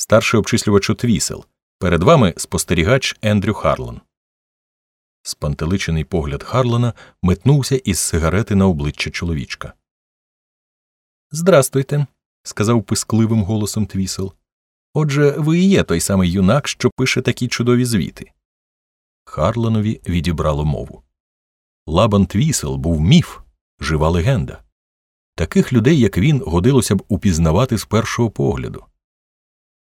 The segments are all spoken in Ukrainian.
Старший обчислювач Твісел. Перед вами спостерігач Ендрю Харлан. Спантеличений погляд Харлана метнувся із сигарети на обличчя чоловічка. Здрастуйте, сказав пискливим голосом Твісел. Отже, ви і є той самий юнак, що пише такі чудові звіти. Харланові відібрало мову. Лабан Твісел був міф, жива легенда. Таких людей, як він, годилося б упізнавати з першого погляду.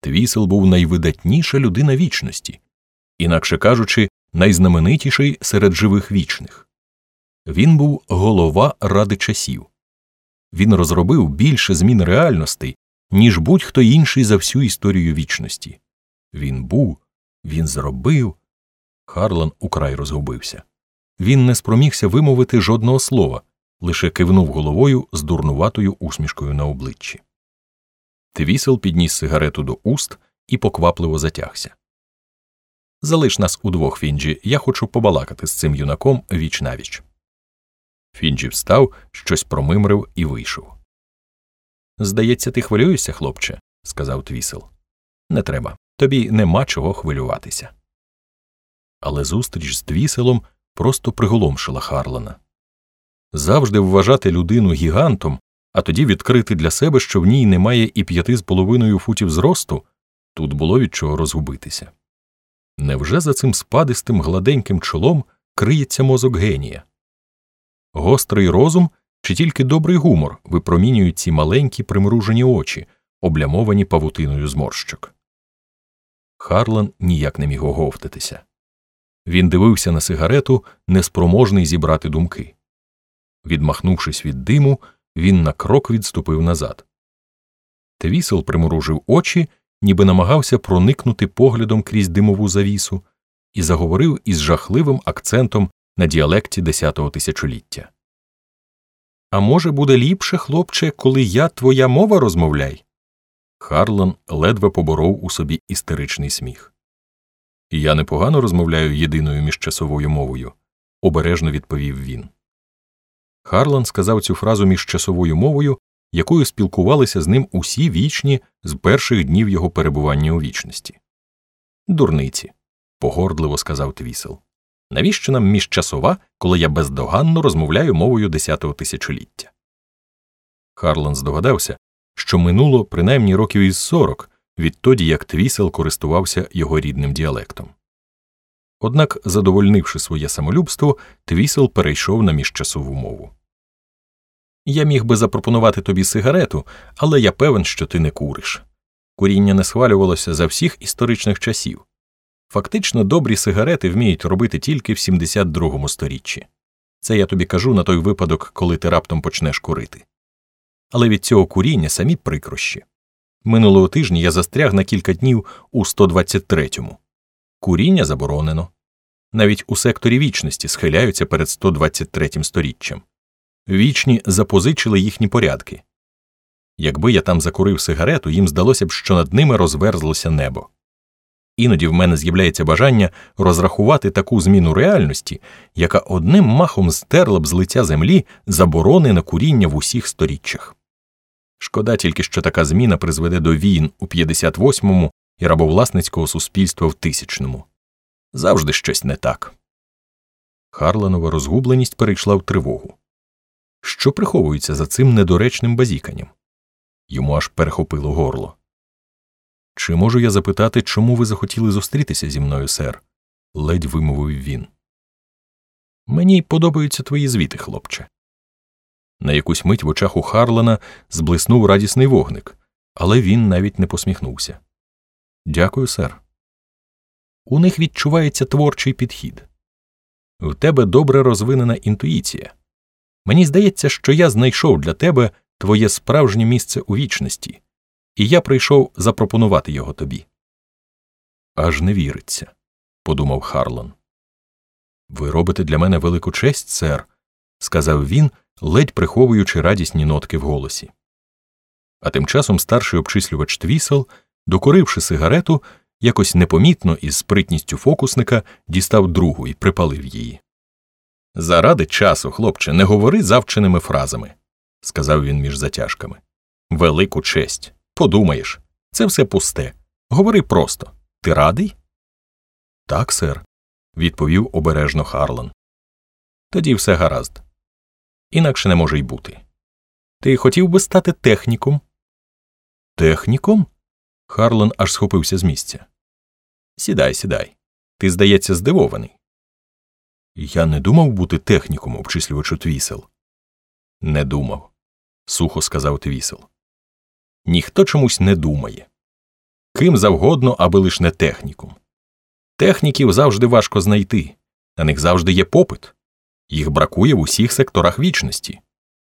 Твісел був найвидатніша людина вічності, інакше кажучи, найзнаменитіший серед живих вічних. Він був голова ради часів. Він розробив більше змін реальностей, ніж будь-хто інший за всю історію вічності. Він був, він зробив. Харлан украй розгубився. Він не спромігся вимовити жодного слова, лише кивнув головою з дурнуватою усмішкою на обличчі. Твісел підніс сигарету до уст і поквапливо затягся. Залиш нас удвох, Фінджі, я хочу побалакати з цим юнаком віч навіч. Фінджі встав, щось промимрив і вийшов. Здається, ти хвилюєшся, хлопче, сказав Твісел. Не треба. Тобі нема чого хвилюватися. Але зустріч з Твіселом просто приголомшила Харлана. Завжди вважати людину гігантом, а тоді відкрити для себе, що в ній немає і п'яти з половиною футів зросту, тут було від чого розгубитися. Невже за цим спадистим гладеньким чолом криється мозок генія? Гострий розум чи тільки добрий гумор випромінюють ці маленькі примружені очі, облямовані павутиною зморщок. Харлан ніяк не міг оговтатися. Він дивився на сигарету, неспроможний зібрати думки. Відмахнувшись від диму, він на крок відступив назад. Твісел примружив очі, ніби намагався проникнути поглядом крізь димову завісу, і заговорив із жахливим акцентом на діалекті десятого тисячоліття. А може, буде ліпше, хлопче, коли я твоя мова розмовляй? Харлан ледве поборов у собі істеричний сміх. Я непогано розмовляю єдиною міжчасовою мовою, обережно відповів він. Харлан сказав цю фразу міжчасовою мовою, якою спілкувалися з ним усі вічні з перших днів його перебування у вічності. Дурниці, погордливо сказав Твісел. Навіщо нам міжчасова, коли я бездоганно розмовляю мовою десятого тисячоліття? Харлан здогадався, що минуло принаймні років із сорок відтоді як Твісел користувався його рідним діалектом. Однак, задовольнивши своє самолюбство, Твісел перейшов на міжчасову мову. Я міг би запропонувати тобі сигарету, але я певен, що ти не куриш. Куріння не схвалювалося за всіх історичних часів. Фактично, добрі сигарети вміють робити тільки в 72-му сторіччі. Це я тобі кажу на той випадок, коли ти раптом почнеш курити. Але від цього куріння самі прикрощі. Минулого тижня я застряг на кілька днів у 123-му. Куріння заборонено. Навіть у секторі вічності схиляються перед 123-м сторіччям. Вічні запозичили їхні порядки. Якби я там закурив сигарету, їм здалося б, що над ними розверзлося небо. Іноді в мене з'являється бажання розрахувати таку зміну реальності, яка одним махом стерла б з лиця землі заборони на куріння в усіх сторіччях. Шкода тільки, що така зміна призведе до війн у 58-му і рабовласницького суспільства в тисячному. Завжди щось не так. Харланова розгубленість перейшла в тривогу. Що приховується за цим недоречним базіканням? Йому аж перехопило горло. Чи можу я запитати, чому ви захотіли зустрітися зі мною, сер? ледь вимовив він. Мені подобаються твої звіти, хлопче. На якусь мить в очах у Харлана зблиснув радісний вогник, але він навіть не посміхнувся. Дякую, сер. У них відчувається творчий підхід. В тебе добре розвинена інтуїція. Мені здається, що я знайшов для тебе твоє справжнє місце у вічності, і я прийшов запропонувати його тобі. Аж не віриться, подумав Харлан. Ви робите для мене велику честь, сер, сказав він, ледь приховуючи радісні нотки в голосі. А тим часом старший обчислювач Твісел, докуривши сигарету, якось непомітно із спритністю фокусника дістав другу і припалив її. Заради часу, хлопче, не говори завченими фразами, сказав він між затяжками. Велику честь. Подумаєш, це все пусте. Говори просто ти радий? Так, сер, відповів обережно Харлан. Тоді все гаразд. Інакше не може й бути. Ти хотів би стати техніком? Техніком? Харлан аж схопився з місця. Сідай, сідай. Ти, здається, здивований. Я не думав бути техніком, обчислювачу твісел. Не думав, сухо сказав твісел. Ніхто чомусь не думає. Ким завгодно, аби лиш не технікум. Техніків завжди важко знайти, на них завжди є попит. Їх бракує в усіх секторах вічності.